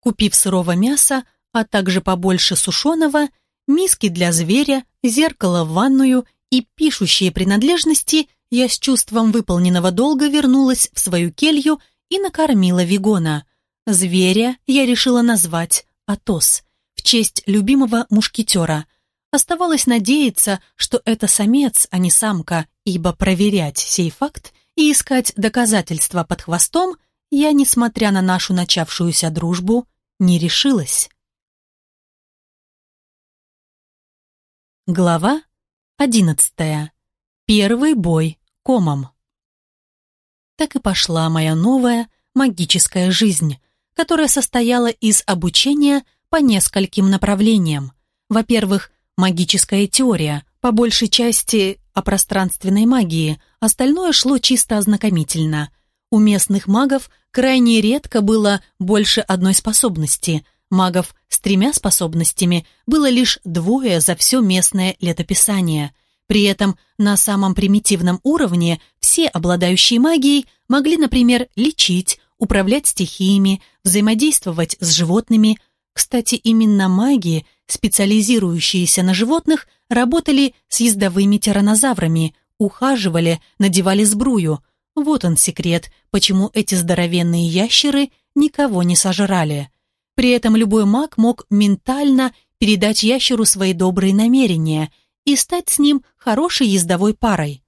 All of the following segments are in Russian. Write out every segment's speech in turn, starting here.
Купив сырого мяса, а также побольше сушеного, миски для зверя, зеркало в ванную и пишущие принадлежности, я с чувством выполненного долга вернулась в свою келью и накормила Вигона. Зверя я решила назвать Атос в честь любимого мушкетера. Оставалось надеяться, что это самец, а не самка, ибо проверять сей факт и искать доказательства под хвостом я, несмотря на нашу начавшуюся дружбу, не решилась. Глава одиннадцатая. Первый бой комом. Так и пошла моя новая магическая жизнь, которая состояла из обучения по нескольким направлениям. Во-первых, магическая теория, по большей части о пространственной магии, остальное шло чисто ознакомительно. У местных магов крайне редко было больше одной способности. Магов с тремя способностями было лишь двое за все местное летописание. При этом на самом примитивном уровне все обладающие магией могли, например, лечить, управлять стихиями, взаимодействовать с животными. Кстати, именно маги, специализирующиеся на животных, работали с ездовыми тиранозаврами, ухаживали, надевали сбрую. Вот он секрет, почему эти здоровенные ящеры никого не сожрали. При этом любой маг мог ментально передать ящеру свои добрые намерения и стать с ним хорошей ездовой парой.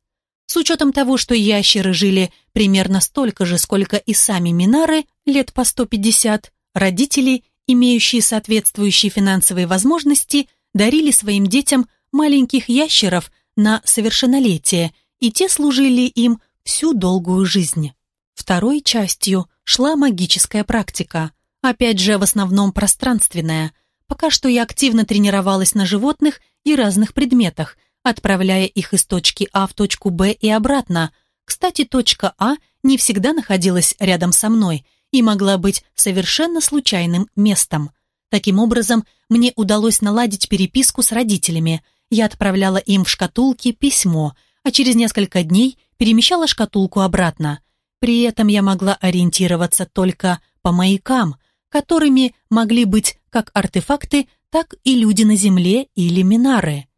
С учетом того, что ящеры жили примерно столько же, сколько и сами Минары, лет по 150, родители, имеющие соответствующие финансовые возможности, дарили своим детям маленьких ящеров на совершеннолетие, и те служили им всю долгую жизнь. Второй частью шла магическая практика, опять же в основном пространственная. Пока что я активно тренировалась на животных и разных предметах, отправляя их из точки А в точку Б и обратно. Кстати, точка А не всегда находилась рядом со мной и могла быть совершенно случайным местом. Таким образом, мне удалось наладить переписку с родителями. Я отправляла им в шкатулке письмо, а через несколько дней перемещала шкатулку обратно. При этом я могла ориентироваться только по маякам, которыми могли быть как артефакты, так и люди на Земле или Минары.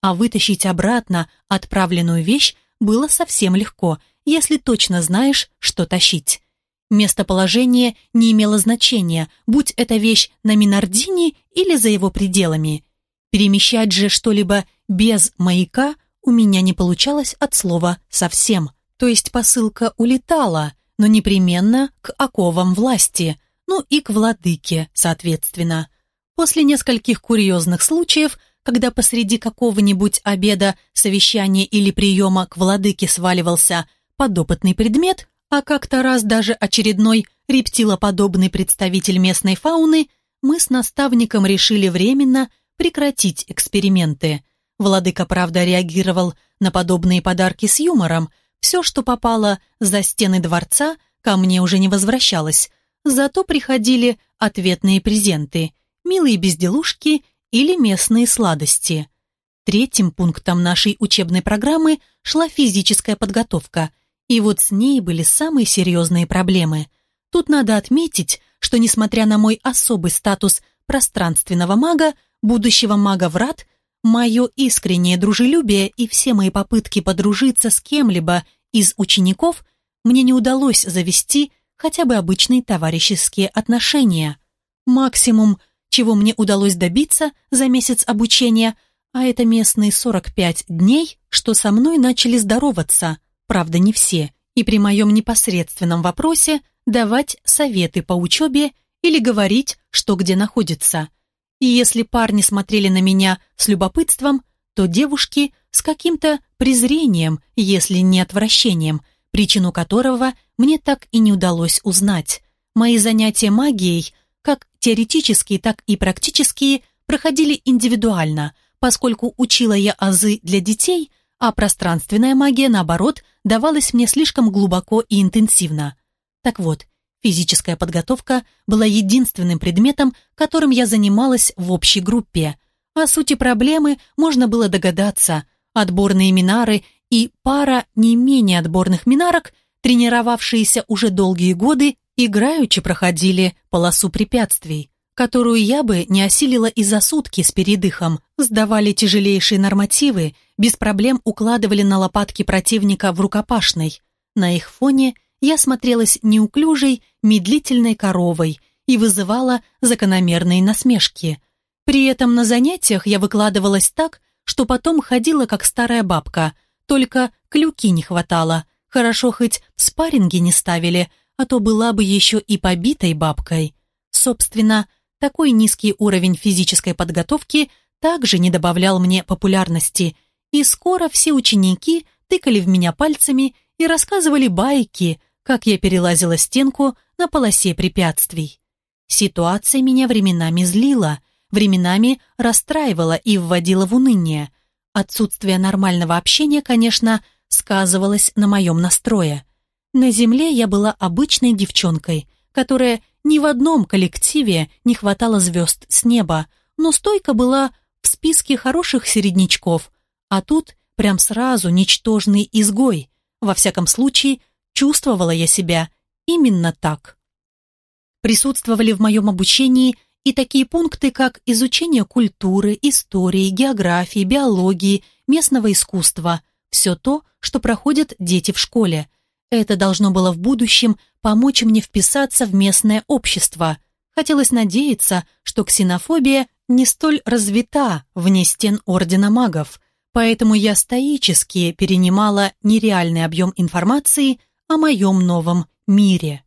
А вытащить обратно отправленную вещь было совсем легко, если точно знаешь, что тащить. Местоположение не имело значения, будь эта вещь на Минардине или за его пределами. Перемещать же что-либо без маяка у меня не получалось от слова «совсем». То есть посылка улетала, но непременно к оковам власти, ну и к владыке, соответственно. После нескольких курьезных случаев когда посреди какого-нибудь обеда, совещания или приема к владыке сваливался подопытный предмет, а как-то раз даже очередной рептилоподобный представитель местной фауны, мы с наставником решили временно прекратить эксперименты. Владыка, правда, реагировал на подобные подарки с юмором. Все, что попало за стены дворца, ко мне уже не возвращалось. Зато приходили ответные презенты, милые безделушки или местные сладости. Третьим пунктом нашей учебной программы шла физическая подготовка, и вот с ней были самые серьезные проблемы. Тут надо отметить, что несмотря на мой особый статус пространственного мага, будущего мага врат, мое искреннее дружелюбие и все мои попытки подружиться с кем-либо из учеников мне не удалось завести хотя бы обычные товарищеские отношения. Максимум, чего мне удалось добиться за месяц обучения, а это местные 45 дней, что со мной начали здороваться, правда не все, и при моем непосредственном вопросе давать советы по учебе или говорить, что где находится. И если парни смотрели на меня с любопытством, то девушки с каким-то презрением, если не отвращением, причину которого мне так и не удалось узнать. Мои занятия магией как теоретические, так и практические, проходили индивидуально, поскольку учила я азы для детей, а пространственная магия, наоборот, давалась мне слишком глубоко и интенсивно. Так вот, физическая подготовка была единственным предметом, которым я занималась в общей группе. О сути проблемы можно было догадаться. Отборные минары и пара не менее отборных минарок, тренировавшиеся уже долгие годы играючи проходили полосу препятствий, которую я бы не осилила и за сутки с передыхом, сдавали тяжелейшие нормативы, без проблем укладывали на лопатки противника в рукопашной. На их фоне я смотрелась неуклюжей, медлительной коровой и вызывала закономерные насмешки. При этом на занятиях я выкладывалась так, что потом ходила как старая бабка, только клюки не хватало. Хорошо хоть спарринги не ставили, а то была бы еще и побитой бабкой. Собственно, такой низкий уровень физической подготовки также не добавлял мне популярности, и скоро все ученики тыкали в меня пальцами и рассказывали байки, как я перелазила стенку на полосе препятствий. Ситуация меня временами злила, временами расстраивала и вводила в уныние. Отсутствие нормального общения, конечно, сказывалось на моем настрое. На земле я была обычной девчонкой, которая ни в одном коллективе не хватало звезд с неба, но стойка была в списке хороших середнячков, а тут прям сразу ничтожный изгой. Во всяком случае, чувствовала я себя именно так. Присутствовали в моем обучении и такие пункты, как изучение культуры, истории, географии, биологии, местного искусства, все то, что проходят дети в школе. Это должно было в будущем помочь мне вписаться в местное общество. Хотелось надеяться, что ксенофобия не столь развита вне стен Ордена Магов, поэтому я стоически перенимала нереальный объем информации о моем новом мире.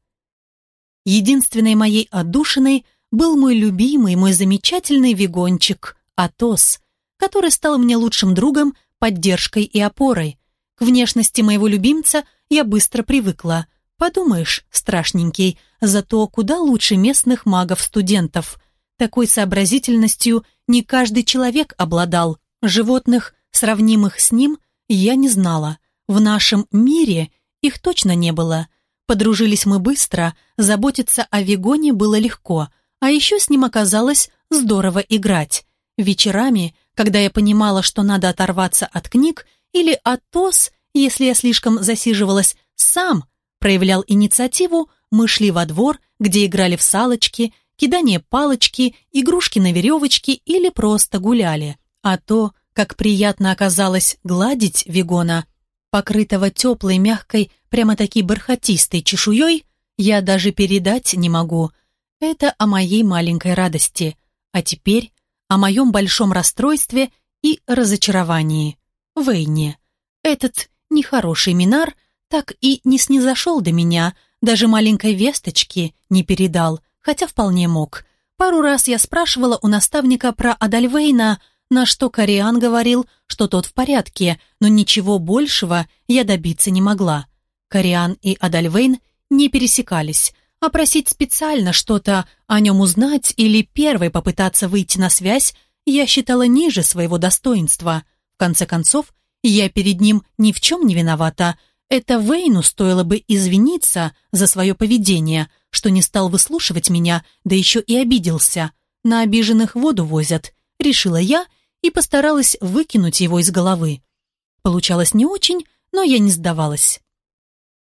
Единственной моей отдушиной был мой любимый, мой замечательный вегончик Атос, который стал мне лучшим другом, поддержкой и опорой. К внешности моего любимца я быстро привыкла – Подумаешь, страшненький, зато куда лучше местных магов-студентов. Такой сообразительностью не каждый человек обладал. Животных, сравнимых с ним, я не знала. В нашем мире их точно не было. Подружились мы быстро, заботиться о Вегоне было легко, а еще с ним оказалось здорово играть. Вечерами, когда я понимала, что надо оторваться от книг, или от ТОС, если я слишком засиживалась, сам проявлял инициативу, мы шли во двор, где играли в салочки, кидание палочки, игрушки на веревочке или просто гуляли. А то, как приятно оказалось гладить Вегона, покрытого теплой, мягкой, прямо-таки бархатистой чешуей, я даже передать не могу. Это о моей маленькой радости. А теперь о моем большом расстройстве и разочаровании. Вейне. Этот нехороший Минар – так и не снизошел до меня, даже маленькой весточки не передал, хотя вполне мог. Пару раз я спрашивала у наставника про Адальвейна, на что Кориан говорил, что тот в порядке, но ничего большего я добиться не могла. Кориан и Адальвейн не пересекались, а просить специально что-то о нем узнать или первой попытаться выйти на связь я считала ниже своего достоинства. В конце концов, я перед ним ни в чем не виновата, это Вейну стоило бы извиниться за свое поведение, что не стал выслушивать меня, да еще и обиделся. На обиженных воду возят, решила я и постаралась выкинуть его из головы. Получалось не очень, но я не сдавалась.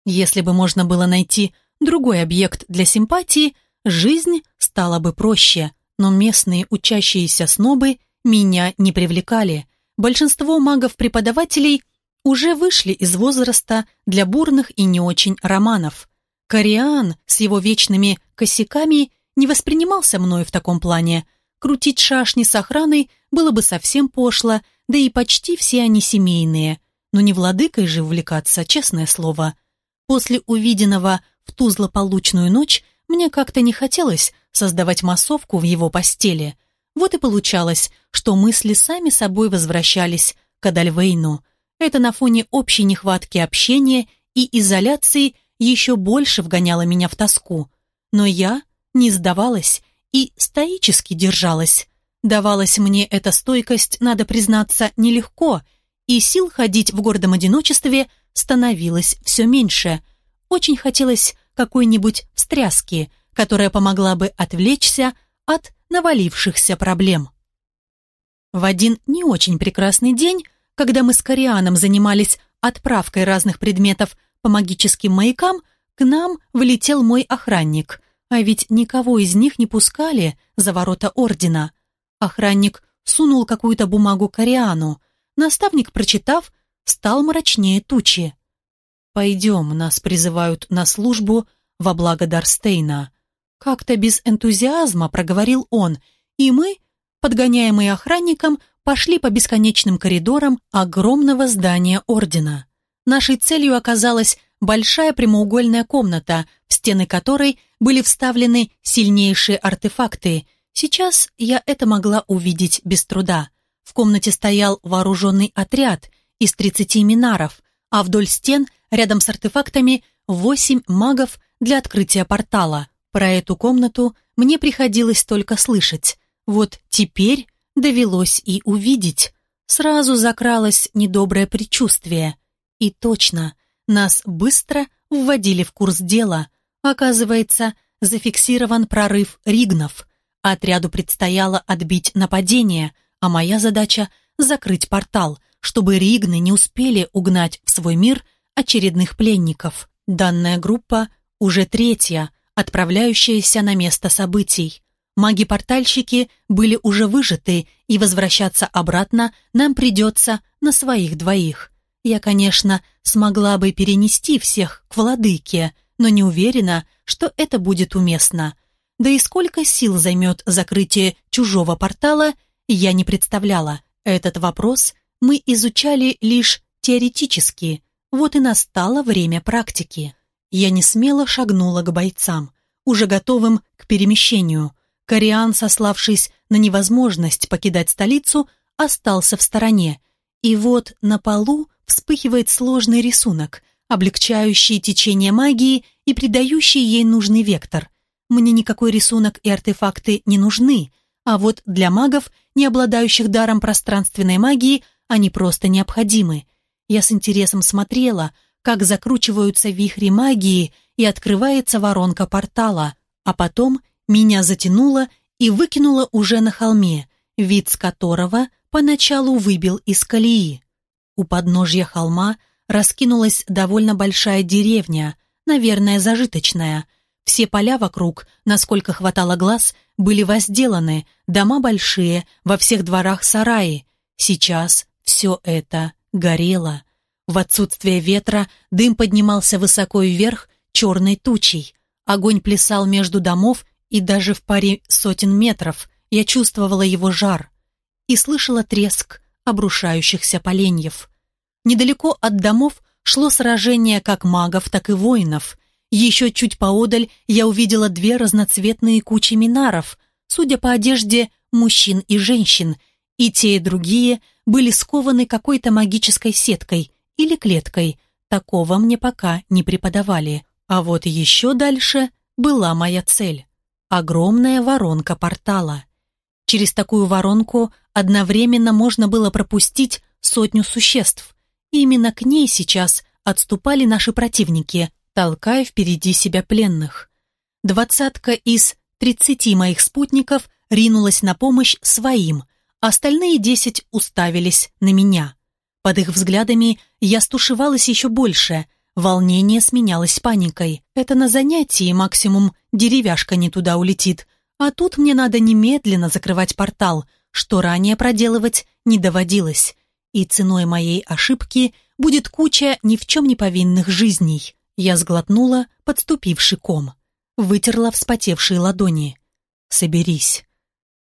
Если бы можно было найти другой объект для симпатии, жизнь стала бы проще, но местные учащиеся снобы меня не привлекали. Большинство магов-преподавателей – уже вышли из возраста для бурных и не очень романов. Кориан с его вечными косяками не воспринимался мною в таком плане. Крутить шашни с охраной было бы совсем пошло, да и почти все они семейные. Но не владыкой же увлекаться, честное слово. После увиденного в ту злополучную ночь мне как-то не хотелось создавать массовку в его постели. Вот и получалось, что мысли сами собой возвращались к Адальвейну – это на фоне общей нехватки общения и изоляции еще больше вгоняло меня в тоску. Но я не сдавалась и стоически держалась. Давалась мне эта стойкость, надо признаться, нелегко, и сил ходить в гордом одиночестве становилось все меньше. Очень хотелось какой-нибудь встряски, которая помогла бы отвлечься от навалившихся проблем. В один не очень прекрасный день когда мы с Корианом занимались отправкой разных предметов по магическим маякам, к нам влетел мой охранник, а ведь никого из них не пускали за ворота ордена. Охранник сунул какую-то бумагу Кориану. Наставник, прочитав, стал мрачнее тучи. «Пойдем, нас призывают на службу во благо Дарстейна». Как-то без энтузиазма проговорил он, и мы, подгоняемые охранником, пошли по бесконечным коридорам огромного здания ордена. Нашей целью оказалась большая прямоугольная комната, в стены которой были вставлены сильнейшие артефакты. Сейчас я это могла увидеть без труда. В комнате стоял вооруженный отряд из 30 минаров, а вдоль стен, рядом с артефактами, восемь магов для открытия портала. Про эту комнату мне приходилось только слышать. Вот теперь довелось и увидеть. Сразу закралось недоброе предчувствие. И точно, нас быстро вводили в курс дела. Оказывается, зафиксирован прорыв ригнов. Отряду предстояло отбить нападение, а моя задача — закрыть портал, чтобы ригны не успели угнать в свой мир очередных пленников. Данная группа уже третья, отправляющаяся на место событий. Маги-портальщики были уже выжаты, и возвращаться обратно нам придется на своих двоих. Я, конечно, смогла бы перенести всех к владыке, но не уверена, что это будет уместно. Да и сколько сил займет закрытие чужого портала, я не представляла. Этот вопрос мы изучали лишь теоретически, вот и настало время практики. Я не смело шагнула к бойцам, уже готовым к перемещению. Кориан, сославшись на невозможность покидать столицу, остался в стороне. И вот на полу вспыхивает сложный рисунок, облегчающий течение магии и придающий ей нужный вектор. Мне никакой рисунок и артефакты не нужны, а вот для магов, не обладающих даром пространственной магии, они просто необходимы. Я с интересом смотрела, как закручиваются вихри магии и открывается воронка портала, а потом меня затянуло и выкинуло уже на холме, вид с которого поначалу выбил из колеи. У подножья холма раскинулась довольно большая деревня, наверное, зажиточная. Все поля вокруг, насколько хватало глаз, были возделаны, дома большие, во всех дворах сараи. Сейчас все это горело. В отсутствие ветра дым поднимался высоко вверх черной тучей. Огонь плясал между домов и даже в паре сотен метров я чувствовала его жар и слышала треск обрушающихся поленьев. Недалеко от домов шло сражение как магов, так и воинов. Еще чуть поодаль я увидела две разноцветные кучи минаров, судя по одежде мужчин и женщин, и те и другие были скованы какой-то магической сеткой или клеткой. Такого мне пока не преподавали. А вот еще дальше была моя цель. Огромная воронка портала. Через такую воронку одновременно можно было пропустить сотню существ. И именно к ней сейчас отступали наши противники, толкая впереди себя пленных. Двадцатка из тридцати моих спутников ринулась на помощь своим, остальные десять уставились на меня. Под их взглядами я стушевалась еще больше, волнение сменялось паникой. Это на занятии максимум деревяшка не туда улетит, а тут мне надо немедленно закрывать портал, что ранее проделывать не доводилось. И ценой моей ошибки будет куча ни в чем не повинных жизней. Я сглотнула подступивший ком. Вытерла вспотевшие ладони. «Соберись.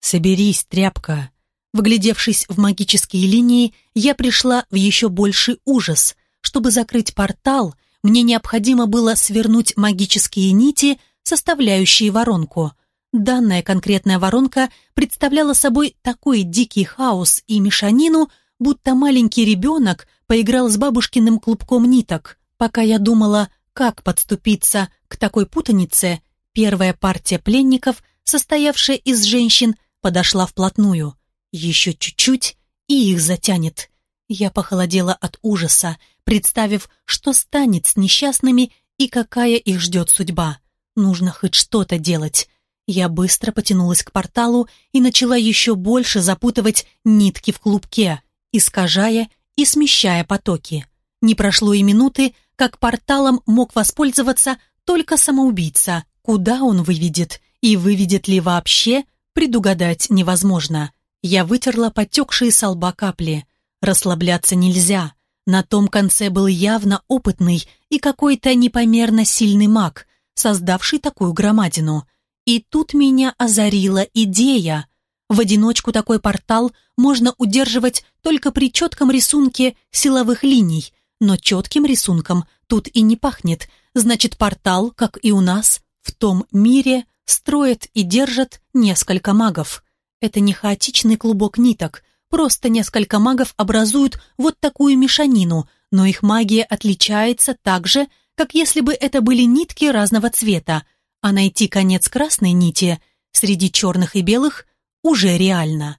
Соберись, тряпка». Вглядевшись в магические линии, я пришла в еще больший ужас. Чтобы закрыть портал, мне необходимо было свернуть магические нити, составляющие воронку. Данная конкретная воронка представляла собой такой дикий хаос и мешанину, будто маленький ребенок поиграл с бабушкиным клубком ниток. Пока я думала, как подступиться к такой путанице, первая партия пленников, состоявшая из женщин, подошла вплотную. Еще чуть-чуть, и их затянет. Я похолодела от ужаса, представив, что станет с несчастными и какая их ждет судьба. Нужно хоть что-то делать. Я быстро потянулась к порталу и начала еще больше запутывать нитки в клубке, искажая и смещая потоки. Не прошло и минуты, как порталом мог воспользоваться только самоубийца. Куда он выведет и выведет ли вообще, предугадать невозможно. Я вытерла потекшие с лба капли. Расслабляться нельзя. На том конце был явно опытный и какой-то непомерно сильный маг, создавший такую громадину. И тут меня озарила идея. В одиночку такой портал можно удерживать только при четком рисунке силовых линий, но четким рисунком тут и не пахнет. Значит, портал, как и у нас, в том мире строят и держат несколько магов. Это не хаотичный клубок ниток, просто несколько магов образуют вот такую мешанину, но их магия отличается так же, как если бы это были нитки разного цвета, а найти конец красной нити среди черных и белых уже реально.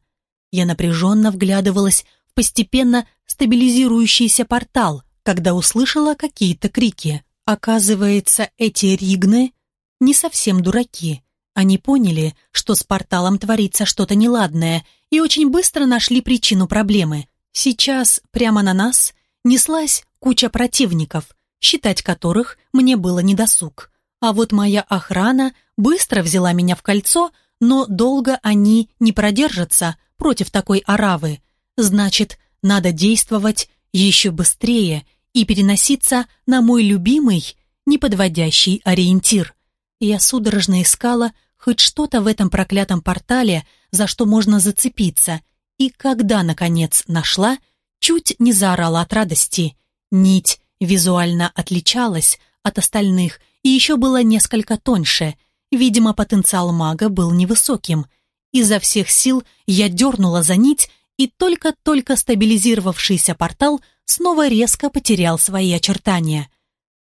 Я напряженно вглядывалась в постепенно стабилизирующийся портал, когда услышала какие-то крики. Оказывается, эти ригны не совсем дураки. Они поняли, что с порталом творится что-то неладное, и очень быстро нашли причину проблемы. Сейчас прямо на нас неслась куча противников, считать которых мне было недосуг. А вот моя охрана быстро взяла меня в кольцо, но долго они не продержатся против такой оравы. Значит, надо действовать еще быстрее и переноситься на мой любимый, неподводящий ориентир – я судорожно искала хоть что-то в этом проклятом портале, за что можно зацепиться, и когда, наконец, нашла, чуть не заорала от радости. Нить визуально отличалась от остальных и еще была несколько тоньше. Видимо, потенциал мага был невысоким. Изо всех сил я дернула за нить, и только-только стабилизировавшийся портал снова резко потерял свои очертания.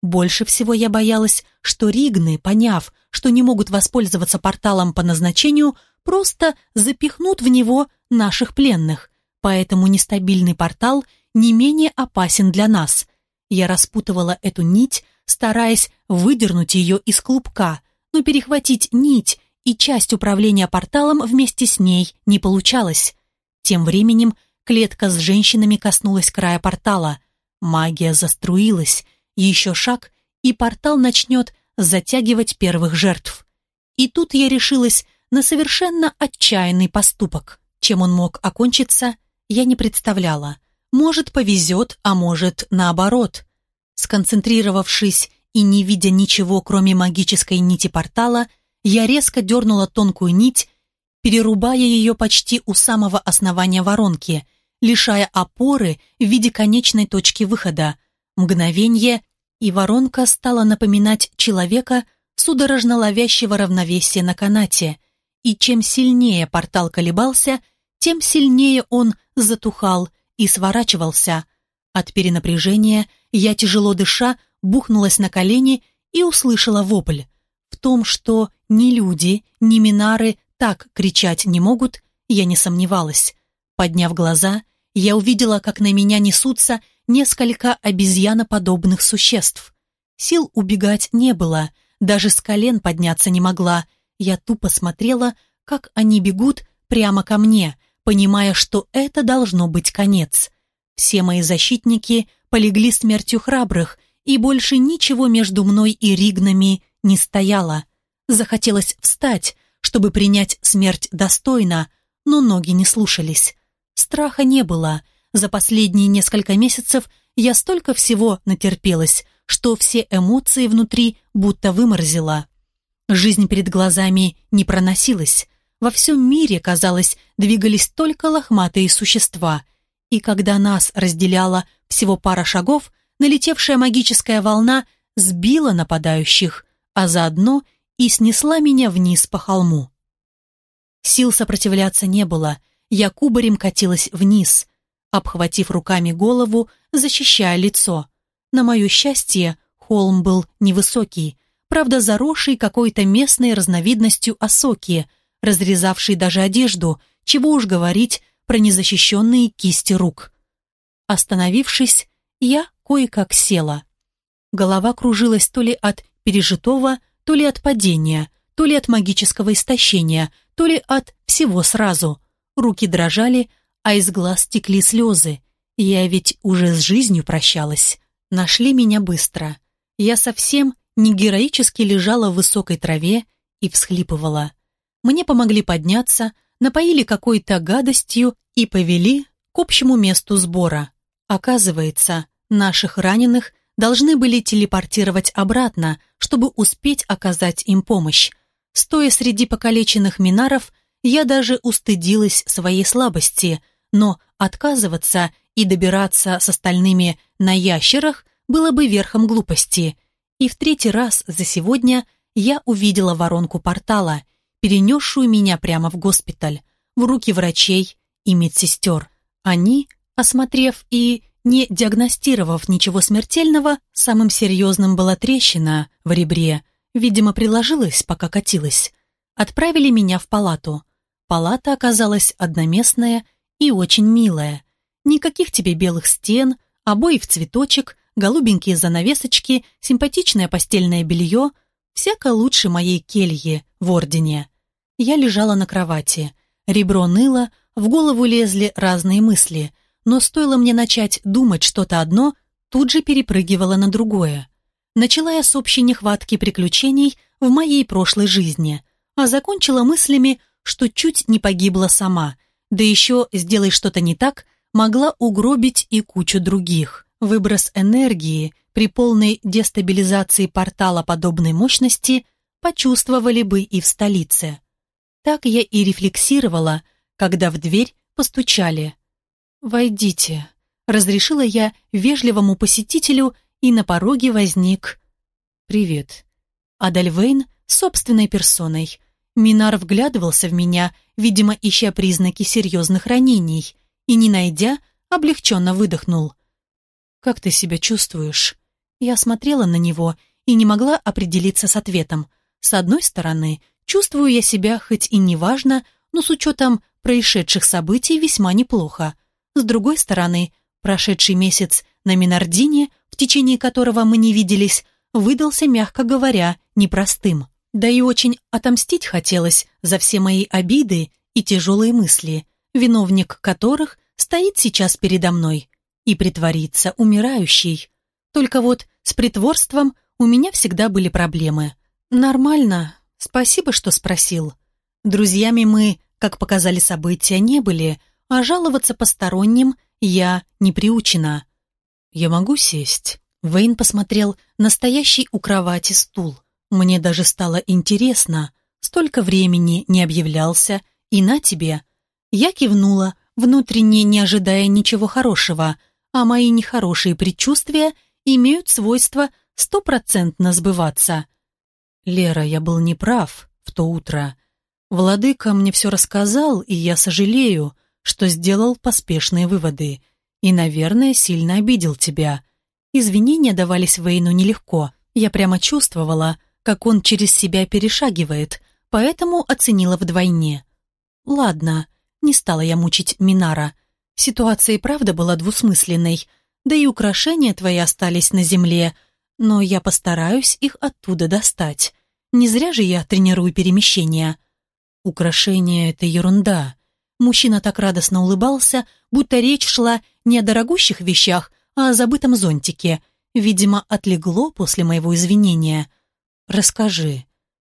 Больше всего я боялась, что Ригны, поняв, что не могут воспользоваться порталом по назначению, просто запихнут в него наших пленных. Поэтому нестабильный портал не менее опасен для нас. Я распутывала эту нить, стараясь выдернуть ее из клубка, но перехватить нить и часть управления порталом вместе с ней не получалось. Тем временем клетка с женщинами коснулась края портала. Магия заструилась, еще шаг, и портал начнет затягивать первых жертв. И тут я решилась на совершенно отчаянный поступок. Чем он мог окончиться, я не представляла. Может, повезет, а может, наоборот. Сконцентрировавшись и не видя ничего, кроме магической нити портала, я резко дернула тонкую нить, перерубая ее почти у самого основания воронки, лишая опоры в виде конечной точки выхода. Мгновенье, и воронка стала напоминать человека, судорожно ловящего равновесие на канате. И чем сильнее портал колебался, тем сильнее он затухал и сворачивался. От перенапряжения я, тяжело дыша, бухнулась на колени и услышала вопль. В том, что ни люди, ни минары так кричать не могут, я не сомневалась. Подняв глаза, я увидела, как на меня несутся несколько обезьяноподобных существ. Сил убегать не было, даже с колен подняться не могла. Я тупо смотрела, как они бегут прямо ко мне, понимая, что это должно быть конец. Все мои защитники полегли смертью храбрых, и больше ничего между мной и Ригнами не стояло. Захотелось встать, чтобы принять смерть достойно, но ноги не слушались. Страха не было — за последние несколько месяцев я столько всего натерпелась, что все эмоции внутри будто выморзила. Жизнь перед глазами не проносилась. Во всем мире, казалось, двигались только лохматые существа. И когда нас разделяла всего пара шагов, налетевшая магическая волна сбила нападающих, а заодно и снесла меня вниз по холму. Сил сопротивляться не было, я кубарем катилась вниз, обхватив руками голову, защищая лицо. На мое счастье, холм был невысокий, правда заросший какой-то местной разновидностью осоки, разрезавший даже одежду, чего уж говорить про незащищенные кисти рук. Остановившись, я кое-как села. Голова кружилась то ли от пережитого, то ли от падения, то ли от магического истощения, то ли от всего сразу. Руки дрожали, а из глаз текли слезы. Я ведь уже с жизнью прощалась. Нашли меня быстро. Я совсем не героически лежала в высокой траве и всхлипывала. Мне помогли подняться, напоили какой-то гадостью и повели к общему месту сбора. Оказывается, наших раненых должны были телепортировать обратно, чтобы успеть оказать им помощь. Стоя среди покалеченных минаров, я даже устыдилась своей слабости, но отказываться и добираться с остальными на ящерах было бы верхом глупости. И в третий раз за сегодня я увидела воронку портала, перенесшую меня прямо в госпиталь, в руки врачей и медсестер. Они, осмотрев и не диагностировав ничего смертельного, самым серьезным была трещина в ребре, видимо, приложилась, пока катилась. Отправили меня в палату. Палата оказалась одноместная и очень милая. Никаких тебе белых стен, обои в цветочек, голубенькие занавесочки, симпатичное постельное белье, всяко лучше моей кельи в Ордене. Я лежала на кровати. Ребро ныло, в голову лезли разные мысли – но стоило мне начать думать что-то одно, тут же перепрыгивала на другое. Начала я с общей нехватки приключений в моей прошлой жизни, а закончила мыслями, что чуть не погибла сама, да еще, сделай что-то не так, могла угробить и кучу других. Выброс энергии при полной дестабилизации портала подобной мощности почувствовали бы и в столице. Так я и рефлексировала, когда в дверь постучали. «Войдите», — разрешила я вежливому посетителю, и на пороге возник... «Привет». Адальвейн собственной персоной. Минар вглядывался в меня, видимо, ища признаки серьезных ранений, и, не найдя, облегченно выдохнул. «Как ты себя чувствуешь?» Я смотрела на него и не могла определиться с ответом. С одной стороны, чувствую я себя хоть и неважно, но с учетом происшедших событий весьма неплохо. С другой стороны, прошедший месяц на Минардине, в течение которого мы не виделись, выдался, мягко говоря, непростым. Да и очень отомстить хотелось за все мои обиды и тяжелые мысли, виновник которых стоит сейчас передо мной и притворится умирающей. Только вот с притворством у меня всегда были проблемы. Нормально, спасибо, что спросил. Друзьями мы, как показали события, не были, а жаловаться посторонним я не приучена. «Я могу сесть?» Вейн посмотрел на стоящий у кровати стул. Мне даже стало интересно. Столько времени не объявлялся, и на тебе. Я кивнула, внутренне не ожидая ничего хорошего, а мои нехорошие предчувствия имеют свойство стопроцентно сбываться. Лера, я был неправ в то утро. Владыка мне все рассказал, и я сожалею, что сделал поспешные выводы и, наверное, сильно обидел тебя. Извинения давались Вейну нелегко. Я прямо чувствовала, как он через себя перешагивает, поэтому оценила вдвойне. Ладно, не стала я мучить Минара. Ситуация и правда была двусмысленной, да и украшения твои остались на земле, но я постараюсь их оттуда достать. Не зря же я тренирую перемещения. Украшения — это ерунда. Мужчина так радостно улыбался, будто речь шла не о дорогущих вещах, а о забытом зонтике. Видимо, отлегло после моего извинения. «Расскажи,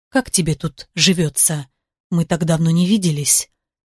как тебе тут живется? Мы так давно не виделись».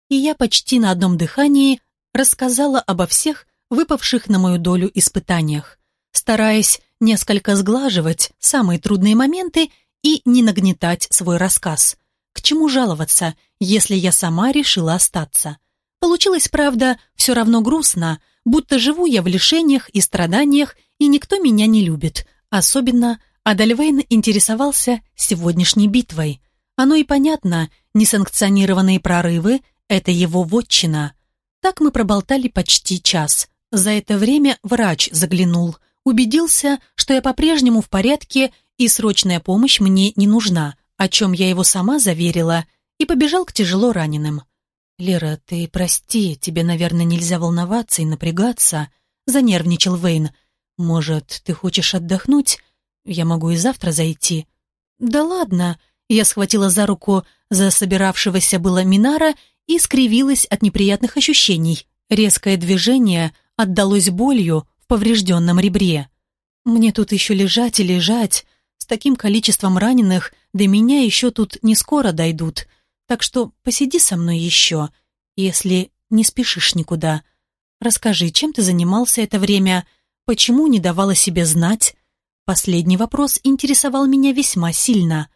И я почти на одном дыхании рассказала обо всех выпавших на мою долю испытаниях, стараясь несколько сглаживать самые трудные моменты и не нагнетать свой рассказ. К чему жаловаться, если я сама решила остаться? Получилось, правда, все равно грустно, будто живу я в лишениях и страданиях, и никто меня не любит. Особенно Адальвейн интересовался сегодняшней битвой. Оно и понятно, несанкционированные прорывы — это его вотчина. Так мы проболтали почти час. За это время врач заглянул, убедился, что я по-прежнему в порядке и срочная помощь мне не нужна о чем я его сама заверила, и побежал к тяжело раненым. «Лера, ты прости, тебе, наверное, нельзя волноваться и напрягаться», — занервничал Вейн. «Может, ты хочешь отдохнуть? Я могу и завтра зайти». «Да ладно», — я схватила за руку за собиравшегося было Минара и скривилась от неприятных ощущений. Резкое движение отдалось болью в поврежденном ребре. «Мне тут еще лежать и лежать. С таким количеством раненых до меня еще тут не скоро дойдут, так что посиди со мной еще, если не спешишь никуда. Расскажи, чем ты занимался это время, почему не давала себе знать? Последний вопрос интересовал меня весьма сильно.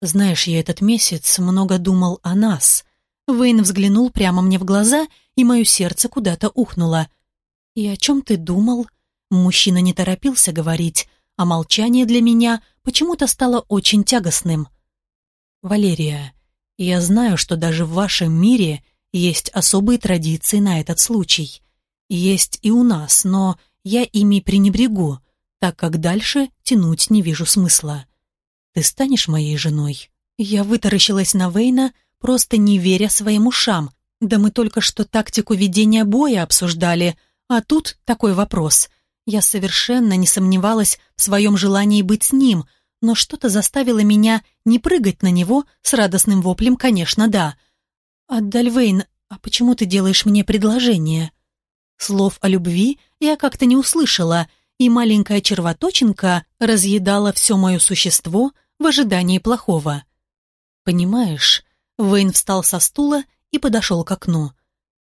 Знаешь, я этот месяц много думал о нас. Вейн взглянул прямо мне в глаза, и мое сердце куда-то ухнуло. «И о чем ты думал?» Мужчина не торопился говорить, а молчание для меня почему-то стало очень тягостным. «Валерия, я знаю, что даже в вашем мире есть особые традиции на этот случай. Есть и у нас, но я ими пренебрегу, так как дальше тянуть не вижу смысла. Ты станешь моей женой?» Я вытаращилась на Вейна, просто не веря своим ушам. Да мы только что тактику ведения боя обсуждали, а тут такой вопрос. Я совершенно не сомневалась в своем желании быть с ним, но что-то заставило меня не прыгать на него с радостным воплем, конечно, да. «Аддальвейн, а почему ты делаешь мне предложение?» Слов о любви я как-то не услышала, и маленькая червоточинка разъедала все мое существо в ожидании плохого. «Понимаешь, Вейн встал со стула и подошел к окну.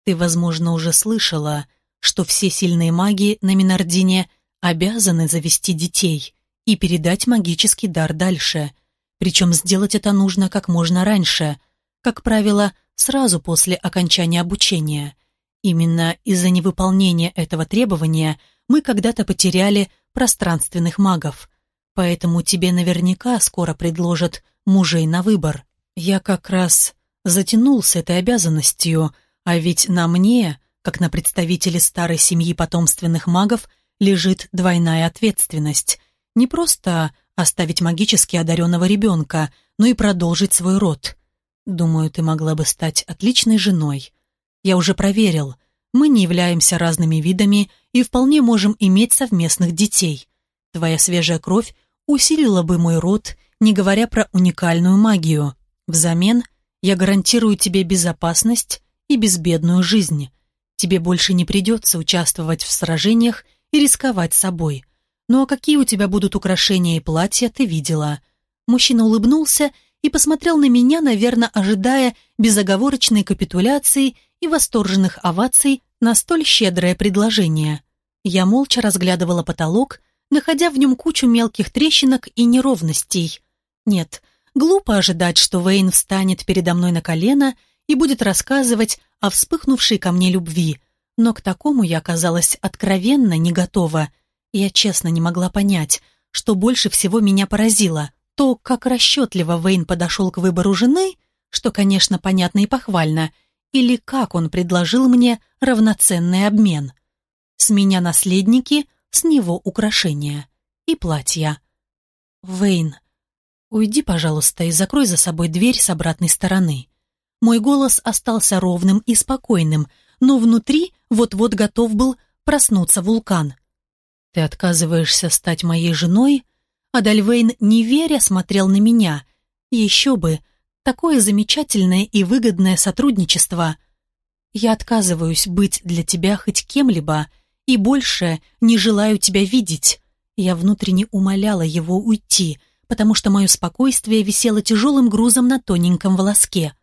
«Ты, возможно, уже слышала, что все сильные маги на Минардине обязаны завести детей и передать магический дар дальше. Причем сделать это нужно как можно раньше, как правило, сразу после окончания обучения. Именно из-за невыполнения этого требования мы когда-то потеряли пространственных магов. Поэтому тебе наверняка скоро предложат мужей на выбор. Я как раз затянул с этой обязанностью, а ведь на мне, как на представителе старой семьи потомственных магов, лежит двойная ответственность. Не просто оставить магически одаренного ребенка, но и продолжить свой род. Думаю, ты могла бы стать отличной женой. Я уже проверил, мы не являемся разными видами и вполне можем иметь совместных детей. Твоя свежая кровь усилила бы мой род, не говоря про уникальную магию. Взамен я гарантирую тебе безопасность и безбедную жизнь. Тебе больше не придется участвовать в сражениях и рисковать собой. Ну а какие у тебя будут украшения и платья, ты видела. Мужчина улыбнулся и посмотрел на меня, наверное, ожидая безоговорочной капитуляции и восторженных оваций на столь щедрое предложение. Я молча разглядывала потолок, находя в нем кучу мелких трещинок и неровностей. Нет, Глупо ожидать, что Вейн встанет передо мной на колено и будет рассказывать о вспыхнувшей ко мне любви, но к такому я оказалась откровенно не готова. Я честно не могла понять, что больше всего меня поразило. То, как расчетливо Вейн подошел к выбору жены, что, конечно, понятно и похвально, или как он предложил мне равноценный обмен. С меня наследники, с него украшения и платья. Вейн, «Уйди, пожалуйста, и закрой за собой дверь с обратной стороны». Мой голос остался ровным и спокойным, но внутри вот-вот готов был проснуться вулкан. «Ты отказываешься стать моей женой?» Адальвейн, не веря, смотрел на меня. «Еще бы! Такое замечательное и выгодное сотрудничество!» «Я отказываюсь быть для тебя хоть кем-либо и больше не желаю тебя видеть!» Я внутренне умоляла его уйти — потому что мое спокойствие висело тяжелым грузом на тоненьком волоске.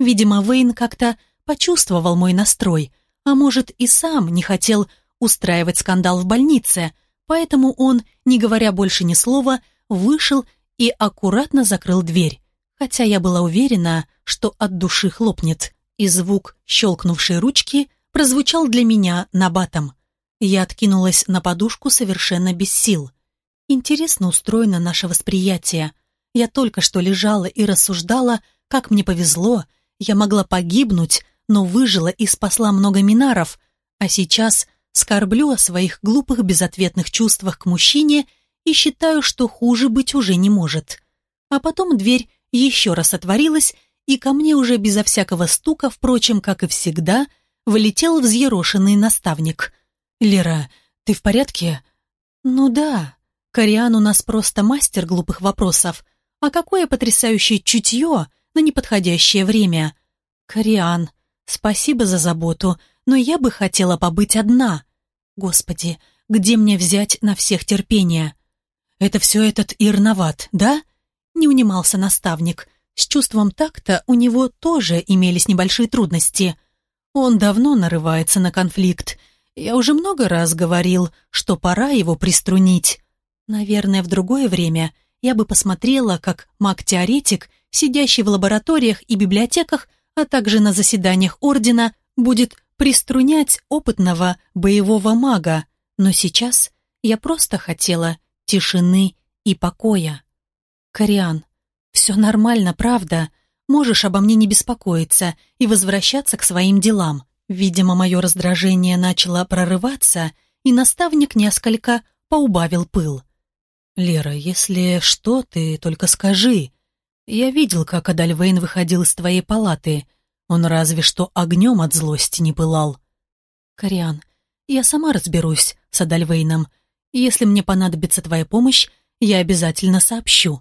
Видимо, Вейн как-то почувствовал мой настрой, а может и сам не хотел устраивать скандал в больнице, поэтому он, не говоря больше ни слова, вышел и аккуратно закрыл дверь, хотя я была уверена, что от души хлопнет, и звук щелкнувшей ручки прозвучал для меня набатом. Я откинулась на подушку совершенно без сил — Интересно устроено наше восприятие. Я только что лежала и рассуждала, как мне повезло, я могла погибнуть, но выжила и спасла много минаров, а сейчас скорблю о своих глупых безответных чувствах к мужчине и считаю, что хуже быть уже не может. А потом дверь еще раз отворилась, и ко мне уже безо всякого стука, впрочем, как и всегда, вылетел взъерошенный наставник. «Лера, ты в порядке?» «Ну да», Кориан у нас просто мастер глупых вопросов. А какое потрясающее чутье на неподходящее время. Кориан, спасибо за заботу, но я бы хотела побыть одна. Господи, где мне взять на всех терпение? это все этот Ирноват, да?» Не унимался наставник. С чувством такта у него тоже имелись небольшие трудности. Он давно нарывается на конфликт. Я уже много раз говорил, что пора его приструнить. Наверное, в другое время я бы посмотрела, как маг-теоретик, сидящий в лабораториях и библиотеках, а также на заседаниях Ордена, будет приструнять опытного боевого мага. Но сейчас я просто хотела тишины и покоя. Кориан, все нормально, правда? Можешь обо мне не беспокоиться и возвращаться к своим делам. Видимо, мое раздражение начало прорываться, и наставник несколько поубавил пыл. «Лера, если что, ты только скажи. Я видел, как Адальвейн выходил из твоей палаты. Он разве что огнем от злости не пылал». «Кориан, я сама разберусь с Адальвейном. Если мне понадобится твоя помощь, я обязательно сообщу».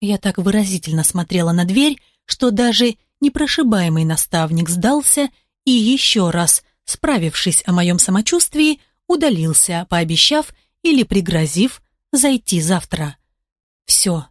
Я так выразительно смотрела на дверь, что даже непрошибаемый наставник сдался и еще раз, справившись о моем самочувствии, удалился, пообещав или пригрозив зайти завтра. Все,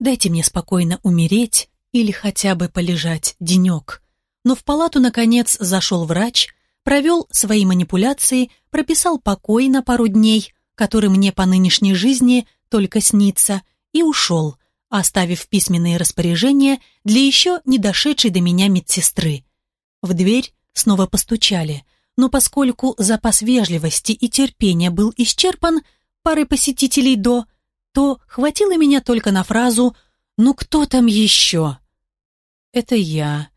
дайте мне спокойно умереть или хотя бы полежать денек. Но в палату, наконец, зашел врач, провел свои манипуляции, прописал покой на пару дней, который мне по нынешней жизни только снится, и ушел, оставив письменные распоряжения для еще не дошедшей до меня медсестры. В дверь снова постучали, но поскольку запас вежливости и терпения был исчерпан парой посетителей до, то хватило меня только на фразу «Ну кто там еще?» «Это я.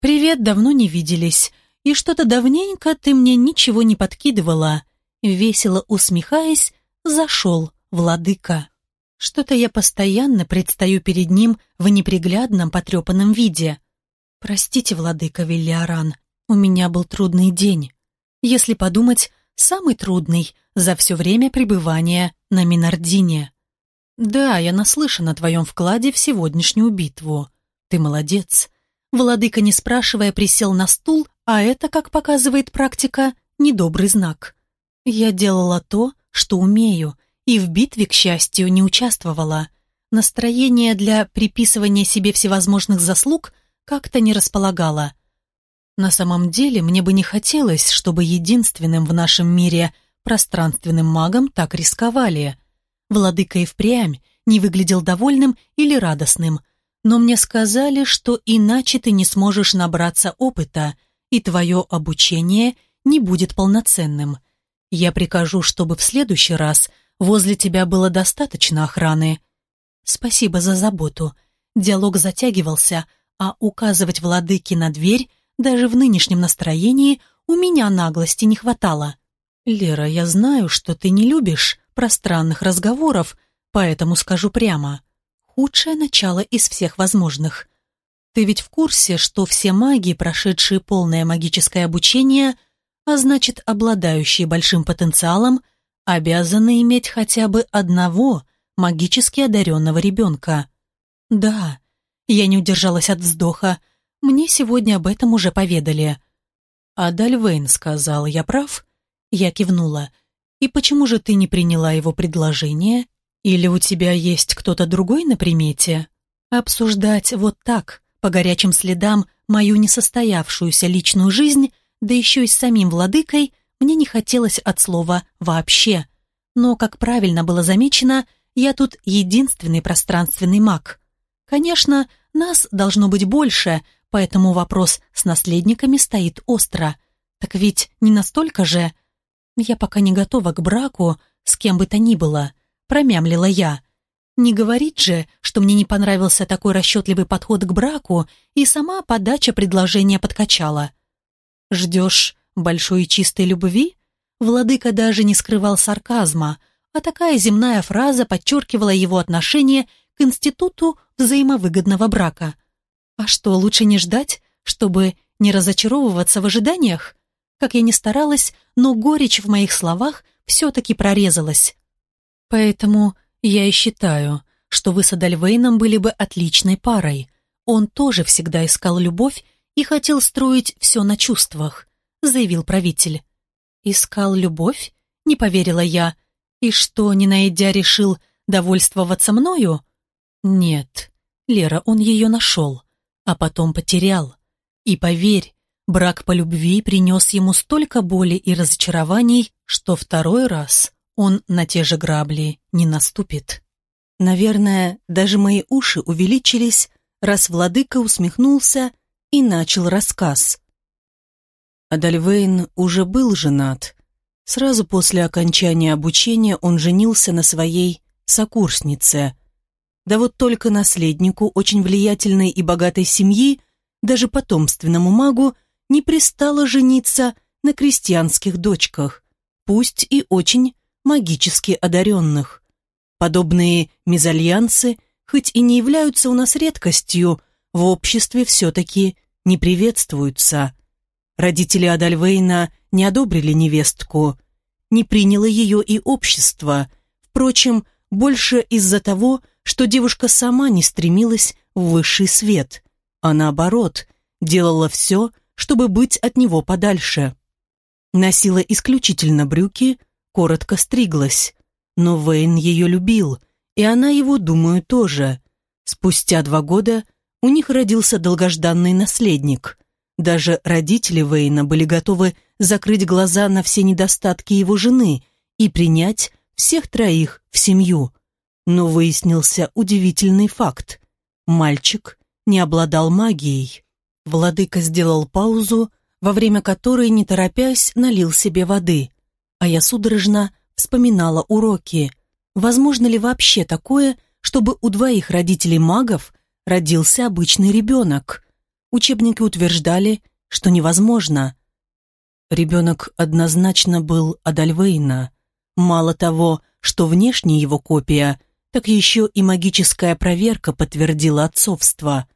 Привет, давно не виделись, и что-то давненько ты мне ничего не подкидывала». Весело усмехаясь, зашел владыка. Что-то я постоянно предстаю перед ним в неприглядном потрепанном виде. Простите, владыка Виллиаран, у меня был трудный день. Если подумать, самый трудный за все время пребывания на Минардине. Да, я наслышан о твоем вкладе в сегодняшнюю битву. Ты молодец. Владыка, не спрашивая, присел на стул, а это, как показывает практика, недобрый знак. Я делала то, что умею, и в битве, к счастью, не участвовала. Настроение для приписывания себе всевозможных заслуг как-то не располагало. На самом деле, мне бы не хотелось, чтобы единственным в нашем мире пространственным магом так рисковали. Владыка и впрямь не выглядел довольным или радостным, но мне сказали, что иначе ты не сможешь набраться опыта, и твое обучение не будет полноценным. Я прикажу, чтобы в следующий раз – Возле тебя было достаточно охраны. Спасибо за заботу. Диалог затягивался, а указывать владыке на дверь даже в нынешнем настроении у меня наглости не хватало. «Лера, я знаю, что ты не любишь пространных разговоров, поэтому скажу прямо. Худшее начало из всех возможных. Ты ведь в курсе, что все маги, прошедшие полное магическое обучение, а значит, обладающие большим потенциалом, обязаны иметь хотя бы одного магически одаренного ребенка. Да, я не удержалась от вздоха. Мне сегодня об этом уже поведали. А Дальвейн сказал, я прав? Я кивнула. И почему же ты не приняла его предложение? Или у тебя есть кто-то другой на примете? Обсуждать вот так, по горячим следам, мою несостоявшуюся личную жизнь, да еще и с самим владыкой, мне не хотелось от слова «вообще». Но, как правильно было замечено, я тут единственный пространственный маг. Конечно, нас должно быть больше, поэтому вопрос с наследниками стоит остро. Так ведь не настолько же... Я пока не готова к браку с кем бы то ни было, промямлила я. Не говорить же, что мне не понравился такой расчетливый подход к браку, и сама подача предложения подкачала. «Ждешь большой и чистой любви, владыка даже не скрывал сарказма, а такая земная фраза подчеркивала его отношение к институту взаимовыгодного брака. А что, лучше не ждать, чтобы не разочаровываться в ожиданиях? Как я ни старалась, но горечь в моих словах все-таки прорезалась. Поэтому я и считаю, что вы с Адальвейном были бы отличной парой. Он тоже всегда искал любовь и хотел строить все на чувствах заявил правитель. «Искал любовь?» — не поверила я. «И что, не найдя, решил довольствоваться мною? Нет, Лера, он ее нашел, а потом потерял. И поверь, брак по любви принес ему столько боли и разочарований, что второй раз он на те же грабли не наступит. Наверное, даже мои уши увеличились, раз владыка усмехнулся и начал рассказ. Адальвейн уже был женат. Сразу после окончания обучения он женился на своей сокурснице. Да вот только наследнику очень влиятельной и богатой семьи, даже потомственному магу, не пристало жениться на крестьянских дочках, пусть и очень магически одаренных. Подобные мезальянсы, хоть и не являются у нас редкостью, в обществе все-таки не приветствуются. Родители Адальвейна не одобрили невестку, не приняло ее и общество, впрочем, больше из-за того, что девушка сама не стремилась в высший свет, а наоборот, делала все, чтобы быть от него подальше. Носила исключительно брюки, коротко стриглась, но Вейн ее любил, и она его, думаю, тоже. Спустя два года у них родился долгожданный наследник. Даже родители Вейна были готовы закрыть глаза на все недостатки его жены и принять всех троих в семью. Но выяснился удивительный факт. Мальчик не обладал магией. Владыка сделал паузу, во время которой, не торопясь, налил себе воды, а я судорожно вспоминала уроки. Возможно ли вообще такое, чтобы у двоих родителей магов родился обычный ребенок? Учебники утверждали, что невозможно. Ребенок однозначно был Адальвейна. Мало того, что внешне его копия, так еще и магическая проверка подтвердила отцовство.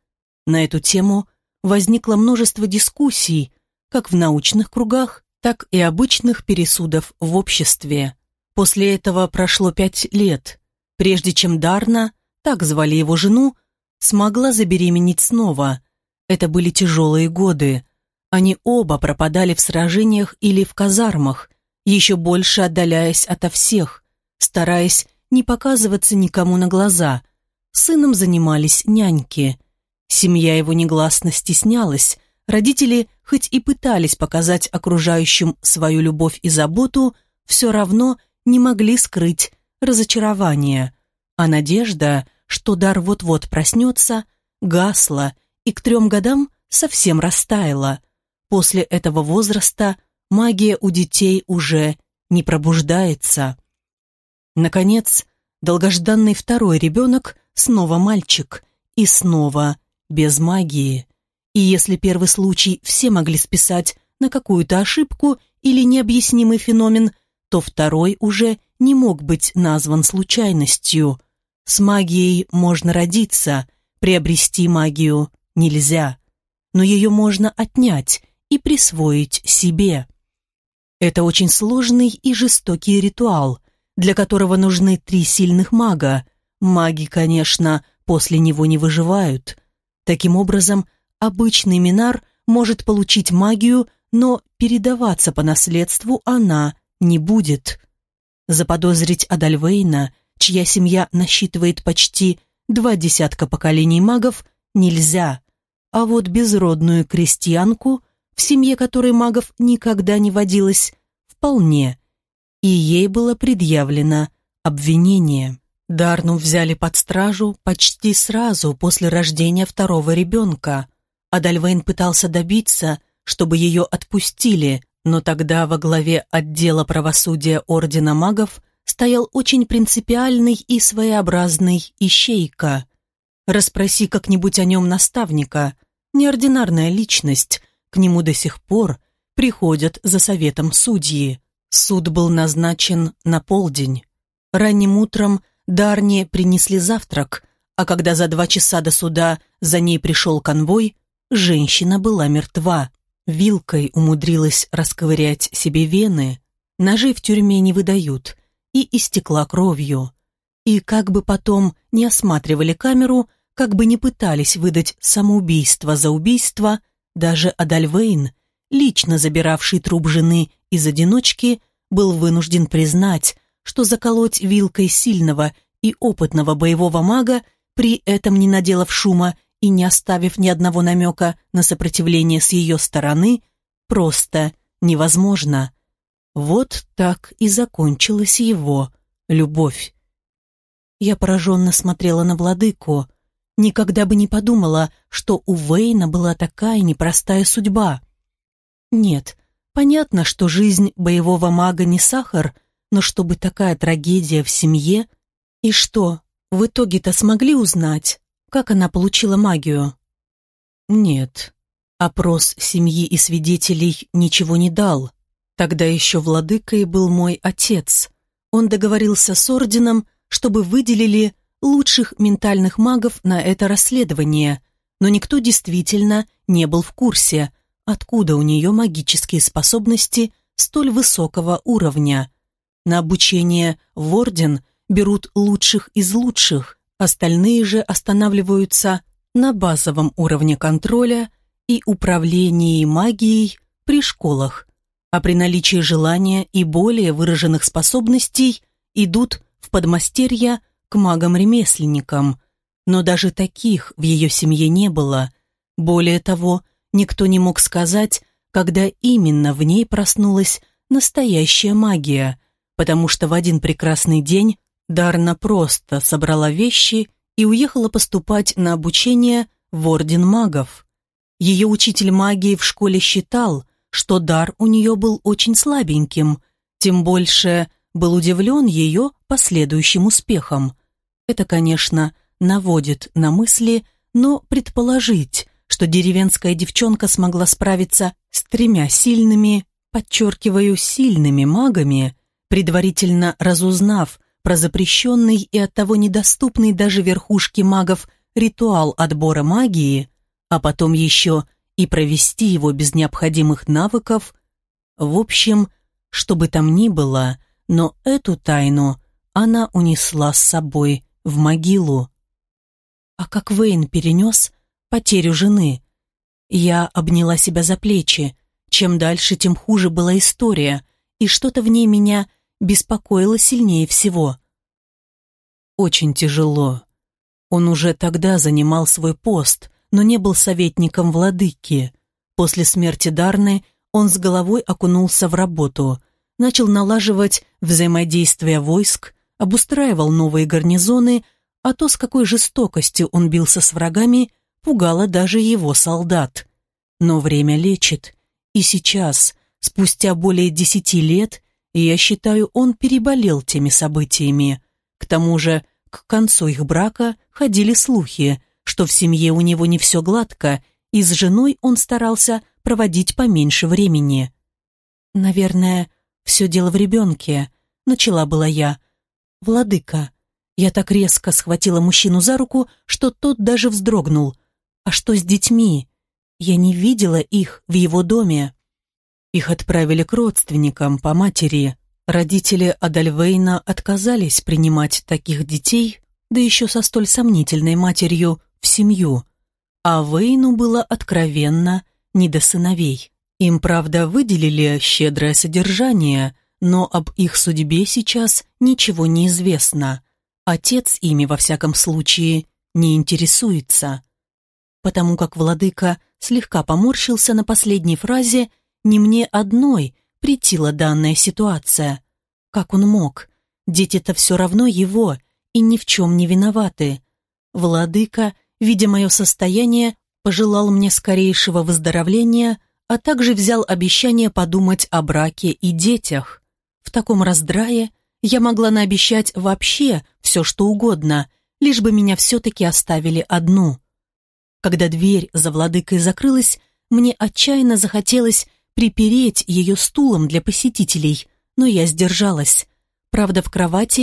На эту тему возникло множество дискуссий, как в научных кругах, так и обычных пересудов в обществе. После этого прошло пять лет, прежде чем Дарна, так звали его жену, смогла забеременеть снова. Это были тяжелые годы. Они оба пропадали в сражениях или в казармах, еще больше отдаляясь ото всех, стараясь не показываться никому на глаза. Сыном занимались няньки. Семья его негласно стеснялась, родители хоть и пытались показать окружающим свою любовь и заботу, все равно не могли скрыть разочарование. А надежда, что дар вот-вот проснется, гасла и к трем годам совсем растаяла. После этого возраста магия у детей уже не пробуждается. Наконец, долгожданный второй ребенок снова мальчик и снова без магии. И если первый случай все могли списать на какую-то ошибку или необъяснимый феномен, то второй уже не мог быть назван случайностью. С магией можно родиться, приобрести магию нельзя, но ее можно отнять и присвоить себе. Это очень сложный и жестокий ритуал, для которого нужны три сильных мага. Маги, конечно, после него не выживают. Таким образом, Обычный Минар может получить магию, но передаваться по наследству она не будет. Заподозрить Адальвейна, чья семья насчитывает почти два десятка поколений магов, нельзя. А вот безродную крестьянку, в семье которой магов никогда не водилось, вполне. И ей было предъявлено обвинение. Дарну взяли под стражу почти сразу после рождения второго ребенка. Адальвейн пытался добиться, чтобы ее отпустили, но тогда во главе отдела правосудия Ордена магов стоял очень принципиальный и своеобразный ищейка. Распроси как-нибудь о нем наставника, неординарная личность, к нему до сих пор приходят за советом судьи. Суд был назначен на полдень. Ранним утром Дарне принесли завтрак, а когда за два часа до суда за ней пришел конвой, Женщина была мертва. Вилкой умудрилась расковырять себе вены, ножи в тюрьме не выдают, и истекла кровью. И как бы потом не осматривали камеру, как бы не пытались выдать самоубийство за убийство, даже Адальвейн, лично забиравший труп жены из одиночки, был вынужден признать, что заколоть вилкой сильного и опытного боевого мага, при этом не наделав шума и не оставив ни одного намека на сопротивление с ее стороны, просто невозможно. Вот так и закончилась его любовь. Я пораженно смотрела на владыку. Никогда бы не подумала, что у Вейна была такая непростая судьба. Нет, понятно, что жизнь боевого мага не сахар, но чтобы такая трагедия в семье... И что, в итоге-то смогли узнать, как она получила магию? Нет, опрос семьи и свидетелей ничего не дал. Тогда еще владыкой был мой отец. Он договорился с орденом, чтобы выделили лучших ментальных магов на это расследование, но никто действительно не был в курсе, откуда у нее магические способности столь высокого уровня. На обучение в орден берут лучших из лучших, остальные же останавливаются на базовом уровне контроля и управления магией при школах, а при наличии желания и более выраженных способностей идут в подмастерья к магам-ремесленникам, но даже таких в ее семье не было. Более того, никто не мог сказать, когда именно в ней проснулась настоящая магия, потому что в один прекрасный день Дарна просто собрала вещи и уехала поступать на обучение в Орден магов. Ее учитель магии в школе считал, что дар у нее был очень слабеньким, тем больше был удивлен ее последующим успехом. Это, конечно, наводит на мысли, но предположить, что деревенская девчонка смогла справиться с тремя сильными, подчеркиваю, сильными магами, предварительно разузнав про запрещенный и оттого недоступный даже верхушке магов ритуал отбора магии, а потом еще и провести его без необходимых навыков, в общем, что бы там ни было, но эту тайну она унесла с собой в могилу. А как Вейн перенес потерю жены? Я обняла себя за плечи. Чем дальше, тем хуже была история, и что-то в ней меня беспокоило сильнее всего. Очень тяжело. Он уже тогда занимал свой пост, но не был советником владыки. После смерти Дарны он с головой окунулся в работу, начал налаживать взаимодействие войск, обустраивал новые гарнизоны, а то, с какой жестокостью он бился с врагами, пугало даже его солдат. Но время лечит, и сейчас, спустя более десяти лет, я считаю, он переболел теми событиями. К тому же, к концу их брака ходили слухи, что в семье у него не все гладко, и с женой он старался проводить поменьше времени. Наверное, все дело в ребенке, начала была я. Владыка. Я так резко схватила мужчину за руку, что тот даже вздрогнул. А что с детьми? Я не видела их в его доме. Их отправили к родственникам по матери. Родители Адальвейна отказались принимать таких детей, да еще со столь сомнительной матерью, в семью. А Вейну было откровенно не до сыновей. Им, правда, выделили щедрое содержание, но об их судьбе сейчас ничего не известно. Отец ими, во всяком случае, не интересуется. Потому как владыка слегка поморщился на последней фразе, не мне одной притила данная ситуация. Как он мог? Дети-то все равно его и ни в чем не виноваты. Владыка, видя мое состояние, пожелал мне скорейшего выздоровления, а также взял обещание подумать о браке и детях. В таком раздрае я могла наобещать вообще все, что угодно, лишь бы меня все-таки оставили одну. Когда дверь за владыкой закрылась, мне отчаянно захотелось припереть ее стулом для посетителей, но я сдержалась. Правда, в кровати